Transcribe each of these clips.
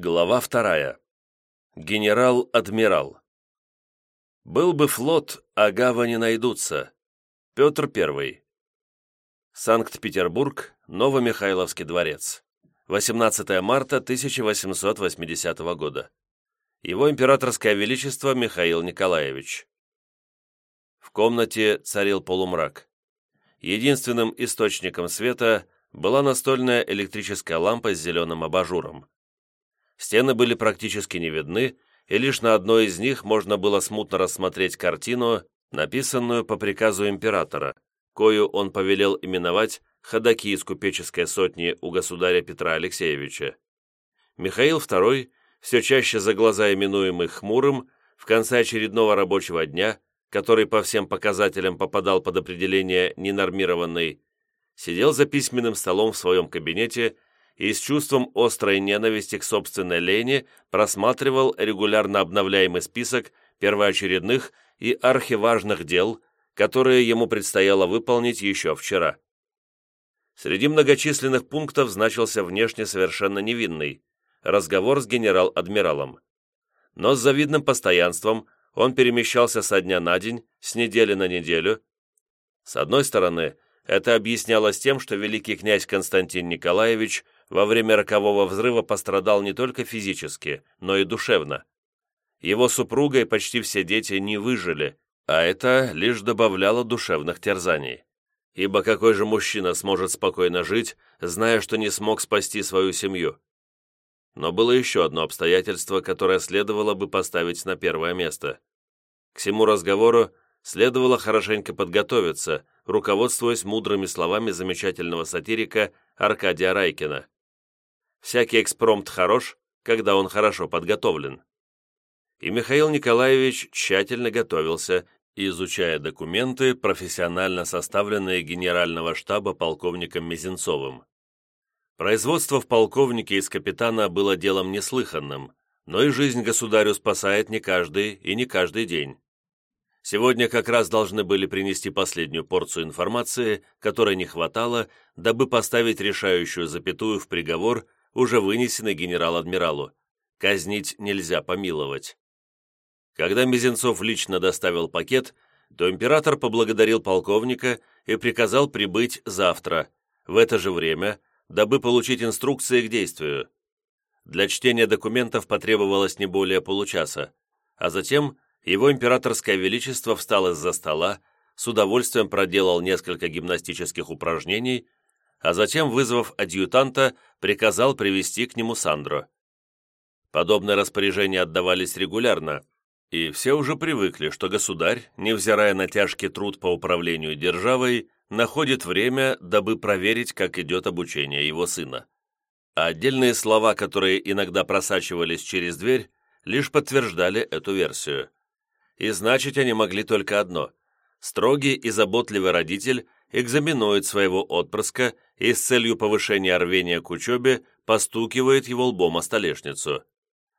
Глава вторая. Генерал-адмирал. Был бы флот, а гавани найдутся. Петр I. Санкт-Петербург, Новомихайловский дворец. 18 марта 1880 года. Его императорское величество Михаил Николаевич. В комнате царил полумрак. Единственным источником света была настольная электрическая лампа с зеленым абажуром. Стены были практически не видны, и лишь на одной из них можно было смутно рассмотреть картину, написанную по приказу императора, кою он повелел именовать «Ходаки из купеческой сотни у государя Петра Алексеевича». Михаил II, все чаще за глаза именуемый «хмурым», в конце очередного рабочего дня, который по всем показателям попадал под определение «ненормированный», сидел за письменным столом в своем кабинете и с чувством острой ненависти к собственной лени просматривал регулярно обновляемый список первоочередных и архиважных дел, которые ему предстояло выполнить еще вчера. Среди многочисленных пунктов значился внешне совершенно невинный разговор с генерал-адмиралом. Но с завидным постоянством он перемещался со дня на день, с недели на неделю. С одной стороны, это объяснялось тем, что великий князь Константин Николаевич во время рокового взрыва пострадал не только физически, но и душевно. Его супруга и почти все дети не выжили, а это лишь добавляло душевных терзаний. Ибо какой же мужчина сможет спокойно жить, зная, что не смог спасти свою семью? Но было еще одно обстоятельство, которое следовало бы поставить на первое место. К всему разговору следовало хорошенько подготовиться, руководствуясь мудрыми словами замечательного сатирика Аркадия Райкина. Всякий экспромт хорош, когда он хорошо подготовлен. И Михаил Николаевич тщательно готовился, изучая документы, профессионально составленные генерального штаба полковником Мизинцовым. Производство в полковнике из капитана было делом неслыханным, но и жизнь государю спасает не каждый и не каждый день. Сегодня как раз должны были принести последнюю порцию информации, которой не хватало, дабы поставить решающую запятую в приговор, уже вынесенный генерал-адмиралу. Казнить нельзя помиловать. Когда Мизинцов лично доставил пакет, то император поблагодарил полковника и приказал прибыть завтра, в это же время, дабы получить инструкции к действию. Для чтения документов потребовалось не более получаса, а затем его императорское величество встал из-за стола, с удовольствием проделал несколько гимнастических упражнений, а затем, вызвав адъютанта, приказал привести к нему Сандро. Подобные распоряжения отдавались регулярно, и все уже привыкли, что государь, невзирая на тяжкий труд по управлению державой, находит время, дабы проверить, как идет обучение его сына. А отдельные слова, которые иногда просачивались через дверь, лишь подтверждали эту версию и значить они могли только одно. Строгий и заботливый родитель экзаменует своего отпрыска и с целью повышения рвения к учебе постукивает его лбом о столешницу.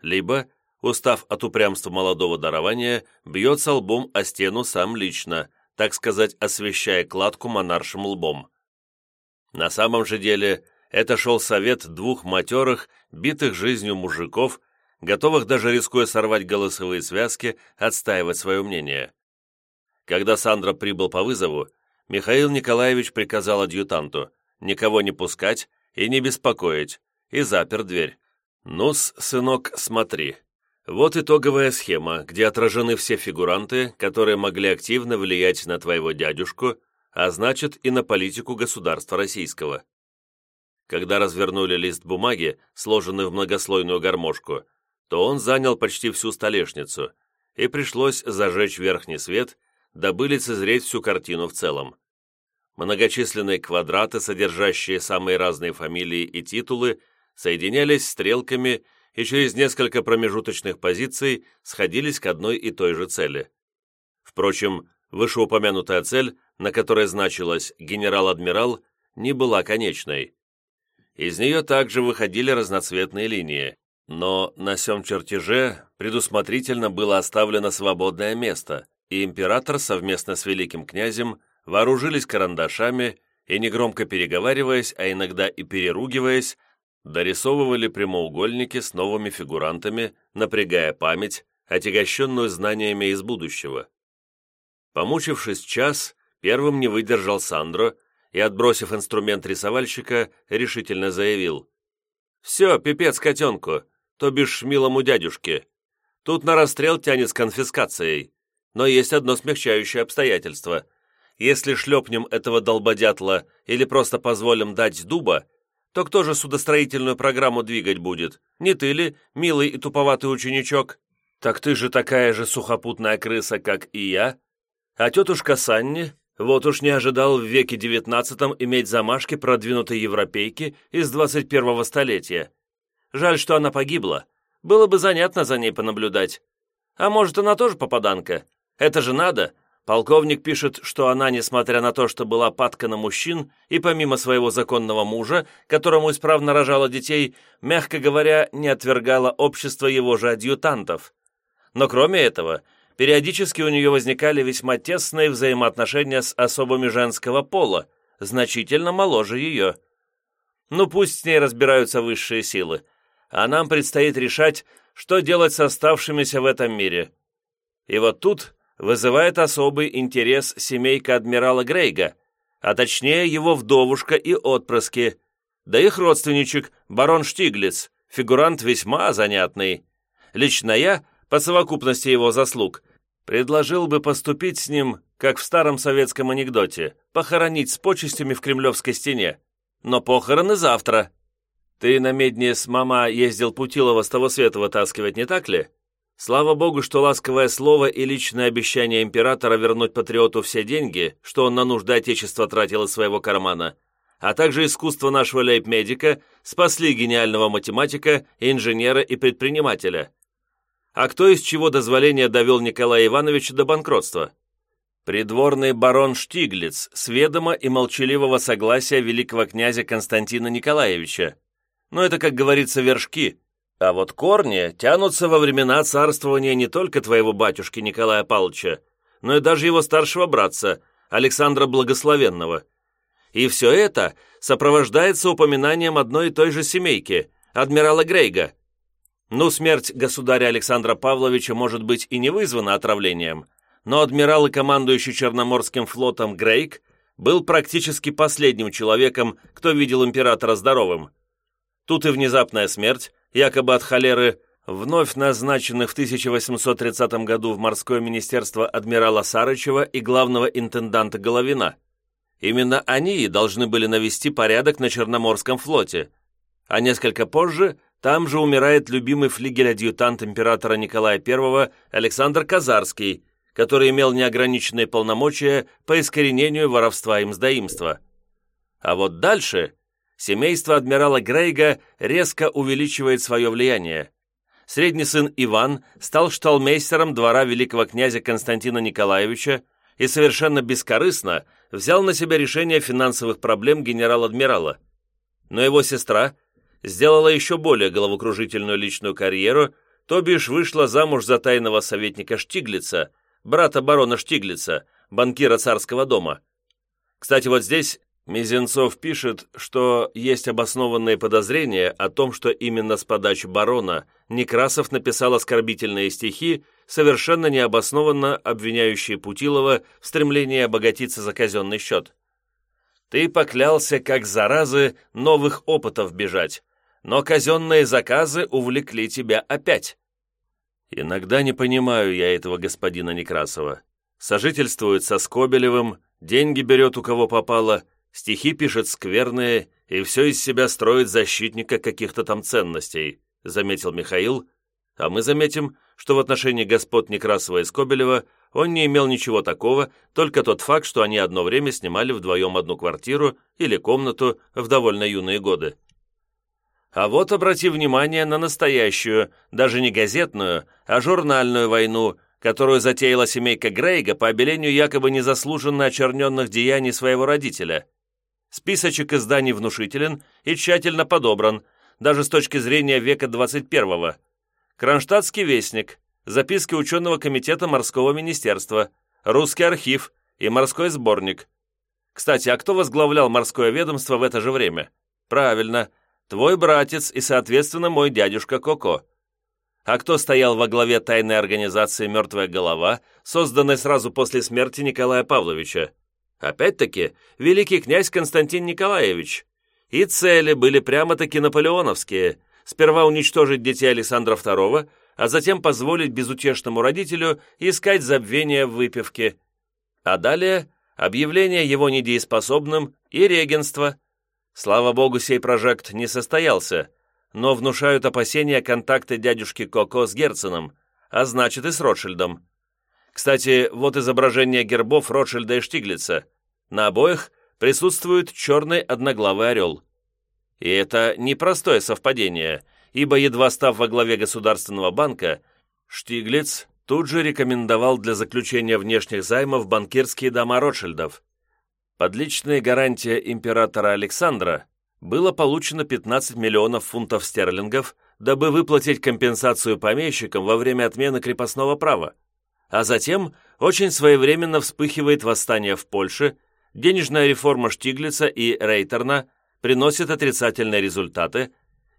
Либо, устав от упрямства молодого дарования, бьется лбом о стену сам лично, так сказать, освещая кладку монаршим лбом. На самом же деле, это шел совет двух матерых, битых жизнью мужиков, готовых даже рискуя сорвать голосовые связки, отстаивать свое мнение. Когда Сандра прибыл по вызову, Михаил Николаевич приказал адъютанту никого не пускать и не беспокоить, и запер дверь. «Ну-с, сынок, смотри. Вот итоговая схема, где отражены все фигуранты, которые могли активно влиять на твоего дядюшку, а значит и на политику государства российского». Когда развернули лист бумаги, сложенный в многослойную гармошку, то он занял почти всю столешницу, и пришлось зажечь верхний свет, дабы лицезреть всю картину в целом. Многочисленные квадраты, содержащие самые разные фамилии и титулы, соединялись стрелками и через несколько промежуточных позиций сходились к одной и той же цели. Впрочем, вышеупомянутая цель, на которой значилась «генерал-адмирал», не была конечной. Из нее также выходили разноцветные линии. Но на сём чертеже предусмотрительно было оставлено свободное место, и император совместно с великим князем вооружились карандашами и, негромко переговариваясь, а иногда и переругиваясь, Дорисовывали прямоугольники с новыми фигурантами, напрягая память, отягощенную знаниями из будущего. Помучившись час, первым не выдержал Сандро и, отбросив инструмент рисовальщика, решительно заявил. «Все, пипец котенку, то бишь милому дядюшке. Тут на расстрел тянет с конфискацией. Но есть одно смягчающее обстоятельство. Если шлепнем этого долбодятла или просто позволим дать дуба, то кто же судостроительную программу двигать будет? Не ты ли, милый и туповатый ученичок? Так ты же такая же сухопутная крыса, как и я. А тетушка Санни, вот уж не ожидал в веке девятнадцатом иметь замашки продвинутой европейки из двадцать первого столетия. Жаль, что она погибла. Было бы занятно за ней понаблюдать. А может, она тоже попаданка? Это же надо. Полковник пишет, что она, несмотря на то, что была падка на мужчин, и помимо своего законного мужа, которому исправно рожала детей, мягко говоря, не отвергала общество его же адъютантов. Но кроме этого, периодически у нее возникали весьма тесные взаимоотношения с особами женского пола, значительно моложе ее. Ну пусть с ней разбираются высшие силы, а нам предстоит решать, что делать с оставшимися в этом мире. И вот тут вызывает особый интерес семейка адмирала Грейга, а точнее его вдовушка и отпрыски, да их родственничек, барон Штиглиц, фигурант весьма занятный. Лично я, по совокупности его заслуг, предложил бы поступить с ним, как в старом советском анекдоте, похоронить с почестями в Кремлевской стене. Но похороны завтра. Ты на медне с мама ездил Путилова с того света вытаскивать, не так ли? Слава богу, что ласковое слово и личное обещание императора вернуть патриоту все деньги, что он на нужды Отечества тратил из своего кармана, а также искусство нашего лейб-медика спасли гениального математика, инженера и предпринимателя. А кто из чего дозволения довел Николая Ивановича до банкротства? Придворный барон Штиглиц с ведома и молчаливого согласия великого князя Константина Николаевича. Но это, как говорится, вершки, а вот корни тянутся во времена царствования не только твоего батюшки Николая Павловича, но и даже его старшего братца, Александра Благословенного. И все это сопровождается упоминанием одной и той же семейки, адмирала Грейга. Ну, смерть государя Александра Павловича может быть и не вызвана отравлением, но адмирал и командующий Черноморским флотом Грейг был практически последним человеком, кто видел императора здоровым. Тут и внезапная смерть, якобы от холеры, вновь назначенных в 1830 году в морское министерство адмирала Сарычева и главного интенданта Головина. Именно они и должны были навести порядок на Черноморском флоте. А несколько позже там же умирает любимый флигель-адъютант императора Николая I Александр Казарский, который имел неограниченные полномочия по искоренению воровства и мздоимства. А вот дальше семейство адмирала Грейга резко увеличивает свое влияние. Средний сын Иван стал шталмейстером двора великого князя Константина Николаевича и совершенно бескорыстно взял на себя решение финансовых проблем генерал-адмирала. Но его сестра сделала еще более головокружительную личную карьеру, то бишь вышла замуж за тайного советника Штиглица, брата барона Штиглица, банкира царского дома. Кстати, вот здесь Мизинцов пишет, что есть обоснованные подозрения о том, что именно с подачи барона Некрасов написал оскорбительные стихи, совершенно необоснованно обвиняющие Путилова в стремлении обогатиться за казенный счет. «Ты поклялся, как заразы, новых опытов бежать, но казенные заказы увлекли тебя опять». Иногда не понимаю я этого господина Некрасова. Сожительствует со Скобелевым, деньги берет у кого попало – стихи пишет скверные и все из себя строит защитника каких-то там ценностей», заметил Михаил, а мы заметим, что в отношении господ Некрасова и Скобелева он не имел ничего такого, только тот факт, что они одно время снимали вдвоем одну квартиру или комнату в довольно юные годы. А вот обрати внимание на настоящую, даже не газетную, а журнальную войну, которую затеяла семейка Грейга по обелению якобы незаслуженно очерненных деяний своего родителя – Списочек изданий внушителен и тщательно подобран, даже с точки зрения века 21-го. Кронштадтский вестник, записки ученого комитета морского министерства, русский архив и морской сборник. Кстати, а кто возглавлял морское ведомство в это же время? Правильно, твой братец и, соответственно, мой дядюшка Коко. А кто стоял во главе тайной организации «Мертвая голова», созданной сразу после смерти Николая Павловича? Опять-таки, великий князь Константин Николаевич. И цели были прямо-таки наполеоновские. Сперва уничтожить детей Александра II, а затем позволить безутешному родителю искать забвение в выпивке. А далее объявление его недееспособным и регенство. Слава богу, сей прожект не состоялся, но внушают опасения контакты дядюшки Коко с Герценом, а значит и с Ротшильдом. Кстати, вот изображение гербов Ротшильда и Штиглица. На обоих присутствует черный одноглавый орел. И это непростое совпадение, ибо едва став во главе Государственного банка, Штиглиц тут же рекомендовал для заключения внешних займов банкирские дома Ротшильдов. Под личные гарантии императора Александра было получено 15 миллионов фунтов стерлингов, дабы выплатить компенсацию помещикам во время отмены крепостного права. А затем очень своевременно вспыхивает восстание в Польше, денежная реформа Штиглица и Рейтерна приносит отрицательные результаты,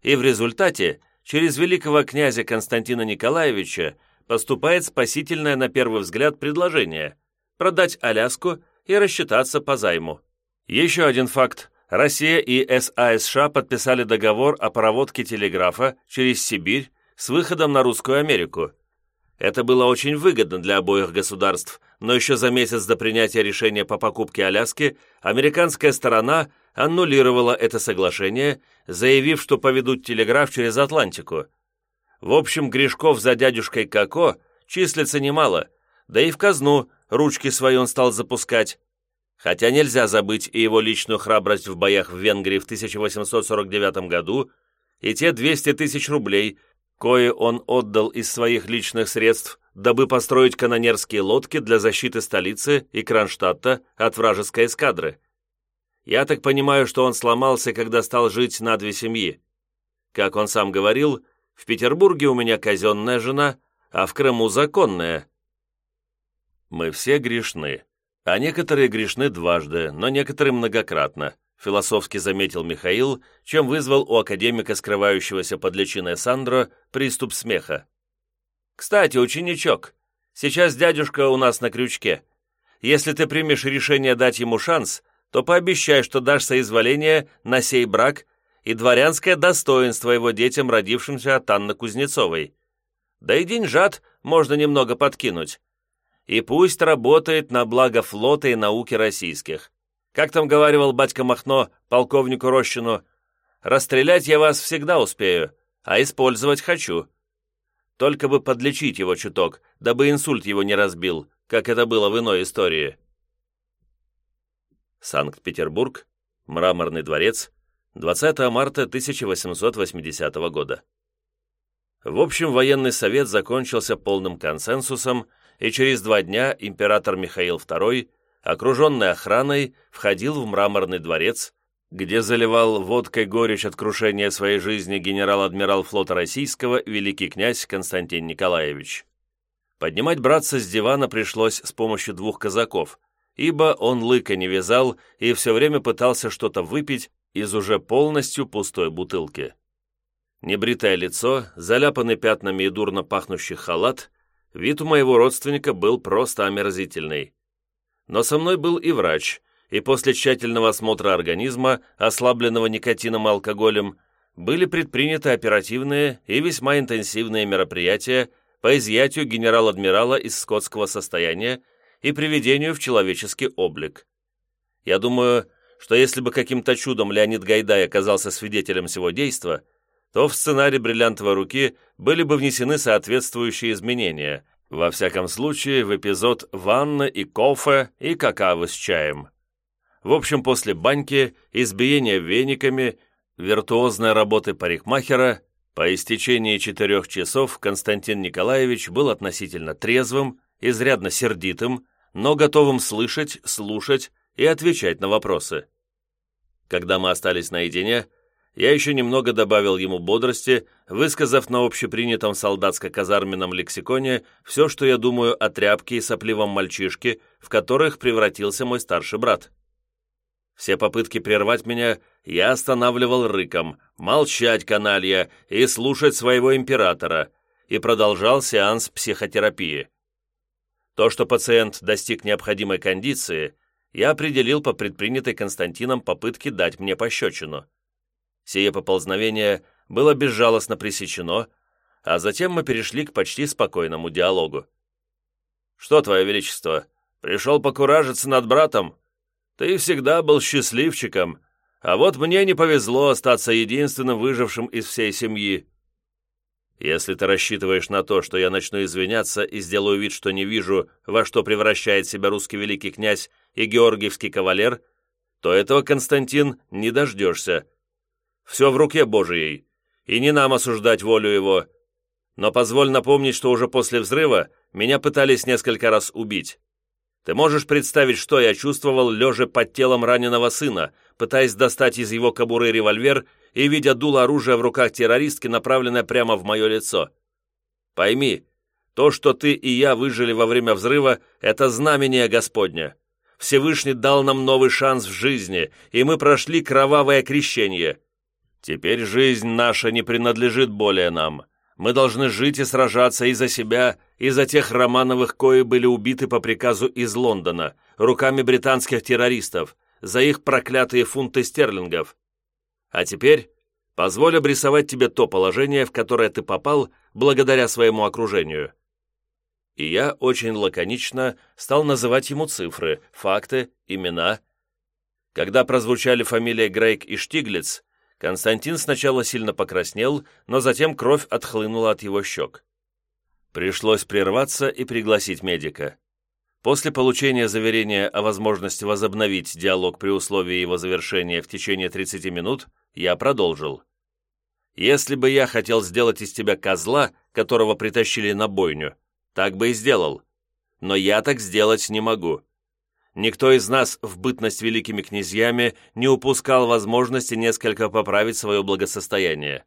и в результате через великого князя Константина Николаевича поступает спасительное на первый взгляд предложение – продать Аляску и рассчитаться по займу. Еще один факт. Россия и САСШ подписали договор о проводке телеграфа через Сибирь с выходом на Русскую Америку. Это было очень выгодно для обоих государств, но еще за месяц до принятия решения по покупке Аляски американская сторона аннулировала это соглашение, заявив, что поведут телеграф через Атлантику – в общем, грешков за дядюшкой Коко числится немало, да и в казну ручки свои он стал запускать. Хотя нельзя забыть и его личную храбрость в боях в Венгрии в 1849 году, и те 200 тысяч рублей, кое он отдал из своих личных средств, дабы построить канонерские лодки для защиты столицы и Кронштадта от вражеской эскадры. Я так понимаю, что он сломался, когда стал жить на две семьи. Как он сам говорил, в Петербурге у меня казенная жена, а в Крыму законная. Мы все грешны, а некоторые грешны дважды, но некоторые многократно, философски заметил Михаил, чем вызвал у академика, скрывающегося под личиной Сандро, приступ смеха. «Кстати, ученичок, сейчас дядюшка у нас на крючке. Если ты примешь решение дать ему шанс, то пообещай, что дашь соизволение на сей брак и дворянское достоинство его детям, родившимся от Анны Кузнецовой. Да и деньжат можно немного подкинуть. И пусть работает на благо флота и науки российских. Как там говаривал батька Махно полковнику Рощину, «Расстрелять я вас всегда успею, а использовать хочу». Только бы подлечить его чуток, дабы инсульт его не разбил, как это было в иной истории. Санкт-Петербург, Мраморный дворец, 20 марта 1880 года. В общем, военный совет закончился полным консенсусом, и через два дня император Михаил II, окруженный охраной, входил в мраморный дворец, где заливал водкой горечь от крушения своей жизни генерал-адмирал флота российского великий князь Константин Николаевич. Поднимать братца с дивана пришлось с помощью двух казаков, ибо он лыка не вязал и все время пытался что-то выпить из уже полностью пустой бутылки. Небритое лицо, заляпанный пятнами и дурно пахнущий халат, вид у моего родственника был просто омерзительный. Но со мной был и врач, и после тщательного осмотра организма, ослабленного никотином и алкоголем, были предприняты оперативные и весьма интенсивные мероприятия по изъятию генерал-адмирала из скотского состояния и приведению в человеческий облик. Я думаю, что если бы каким-то чудом Леонид Гайдай оказался свидетелем всего действа, то в сценарий «Бриллиантовой руки» были бы внесены соответствующие изменения, во всяком случае в эпизод «Ванна и кофе и какао с чаем». В общем, после баньки, избиения вениками, виртуозной работы парикмахера, по истечении четырех часов Константин Николаевич был относительно трезвым, изрядно сердитым, но готовым слышать, слушать и отвечать на вопросы. Когда мы остались наедине, я еще немного добавил ему бодрости, высказав на общепринятом солдатско-казарменном лексиконе все, что я думаю о тряпке и сопливом мальчишке, в которых превратился мой старший брат. Все попытки прервать меня я останавливал рыком «Молчать, каналья!» и слушать своего императора, и продолжал сеанс психотерапии. То, что пациент достиг необходимой кондиции, я определил по предпринятой Константином попытке дать мне пощечину. Сие поползновение было безжалостно пресечено, а затем мы перешли к почти спокойному диалогу. «Что, Твое Величество, пришел покуражиться над братом? Ты всегда был счастливчиком, а вот мне не повезло остаться единственным выжившим из всей семьи. Если ты рассчитываешь на то, что я начну извиняться и сделаю вид, что не вижу, во что превращает себя русский великий князь и георгиевский кавалер, то этого, Константин, не дождешься. Все в руке Божией, и не нам осуждать волю его. Но позволь напомнить, что уже после взрыва меня пытались несколько раз убить. Ты можешь представить, что я чувствовал, лежа под телом раненого сына, пытаясь достать из его кобуры револьвер и видя дуло оружия в руках террористки, направленное прямо в мое лицо. Пойми, то, что ты и я выжили во время взрыва, это знамение Господня. Всевышний дал нам новый шанс в жизни, и мы прошли кровавое крещение. Теперь жизнь наша не принадлежит более нам. Мы должны жить и сражаться и за себя, и за тех Романовых, кои были убиты по приказу из Лондона, руками британских террористов, за их проклятые фунты стерлингов. А теперь позволь обрисовать тебе то положение, в которое ты попал благодаря своему окружению». И я очень лаконично стал называть ему цифры, факты, имена. Когда прозвучали фамилии Грейк и Штиглиц, Константин сначала сильно покраснел, но затем кровь отхлынула от его щек. Пришлось прерваться и пригласить медика. После получения заверения о возможности возобновить диалог при условии его завершения в течение 30 минут, я продолжил. «Если бы я хотел сделать из тебя козла, которого притащили на бойню, так бы и сделал. Но я так сделать не могу. Никто из нас в бытность великими князьями не упускал возможности несколько поправить свое благосостояние.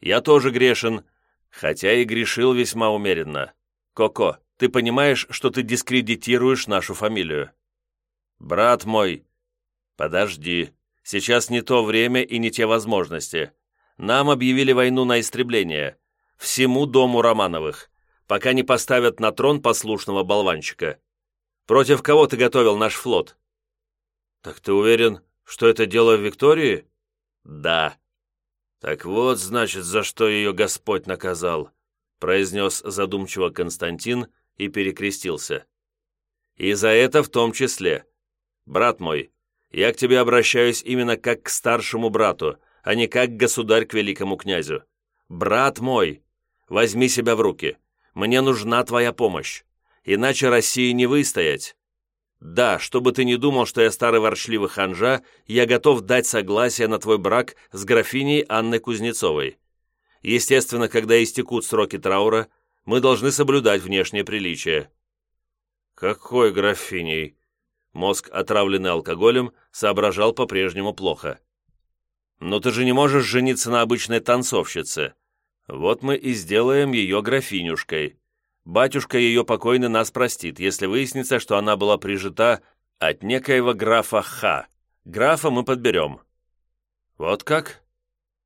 Я тоже грешен, хотя и грешил весьма умеренно. Коко, ты понимаешь, что ты дискредитируешь нашу фамилию?» «Брат мой!» «Подожди, сейчас не то время и не те возможности. Нам объявили войну на истребление. Всему дому Романовых, пока не поставят на трон послушного болванчика. Против кого ты готовил наш флот?» «Так ты уверен, что это дело в Виктории?» «Да». «Так вот, значит, за что ее Господь наказал», произнес задумчиво Константин и перекрестился. «И за это в том числе. Брат мой, я к тебе обращаюсь именно как к старшему брату, а не как государь к великому князю. Брат мой, возьми себя в руки. Мне нужна твоя помощь иначе России не выстоять. Да, чтобы ты не думал, что я старый ворчливый ханжа, я готов дать согласие на твой брак с графиней Анной Кузнецовой. Естественно, когда истекут сроки траура, мы должны соблюдать внешнее приличие». «Какой графиней?» Мозг, отравленный алкоголем, соображал по-прежнему плохо. «Но ты же не можешь жениться на обычной танцовщице. Вот мы и сделаем ее графинюшкой. Батюшка ее покойный нас простит, если выяснится, что она была прижита от некоего графа Х. Графа мы подберем». «Вот как?»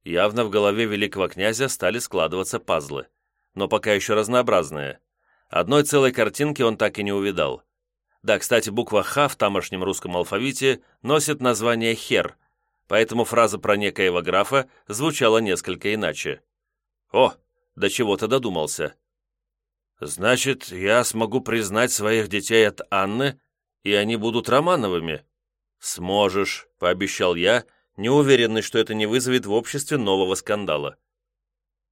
Явно в голове великого князя стали складываться пазлы, но пока еще разнообразные. Одной целой картинки он так и не увидал. Да, кстати, буква «Х» в тамошнем русском алфавите носит название «хер», поэтому фраза про некоего графа звучала несколько иначе. «О, до чего-то додумался». «Значит, я смогу признать своих детей от Анны, и они будут Романовыми?» «Сможешь», — пообещал я, не уверенный, что это не вызовет в обществе нового скандала.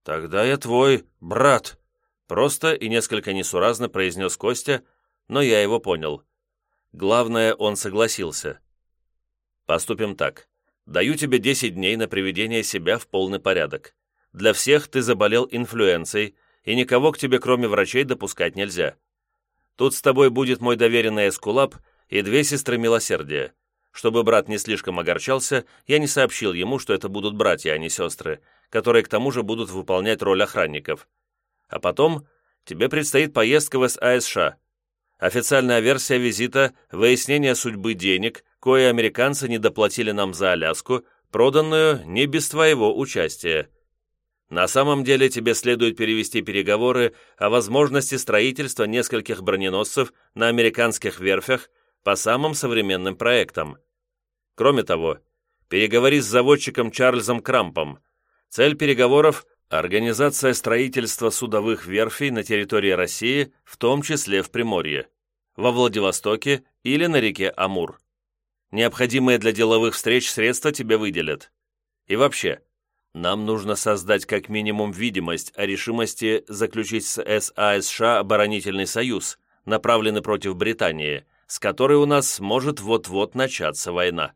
«Тогда я твой брат», — просто и несколько несуразно произнес Костя, но я его понял. Главное, он согласился. «Поступим так. Даю тебе 10 дней на приведение себя в полный порядок. Для всех ты заболел инфлюенцией, и никого к тебе, кроме врачей, допускать нельзя. Тут с тобой будет мой доверенный эскулап и две сестры милосердия. Чтобы брат не слишком огорчался, я не сообщил ему, что это будут братья, а не сестры, которые к тому же будут выполнять роль охранников. А потом тебе предстоит поездка в САСШ. Официальная версия визита – выяснение судьбы денег, кое американцы не доплатили нам за Аляску, проданную не без твоего участия. На самом деле тебе следует перевести переговоры о возможности строительства нескольких броненосцев на американских верфях по самым современным проектам. Кроме того, переговори с заводчиком Чарльзом Крампом. Цель переговоров – организация строительства судовых верфей на территории России, в том числе в Приморье, во Владивостоке или на реке Амур. Необходимые для деловых встреч средства тебе выделят. И вообще, нам нужно создать как минимум видимость о решимости заключить с САСШ оборонительный союз, направленный против Британии, с которой у нас может вот-вот начаться война.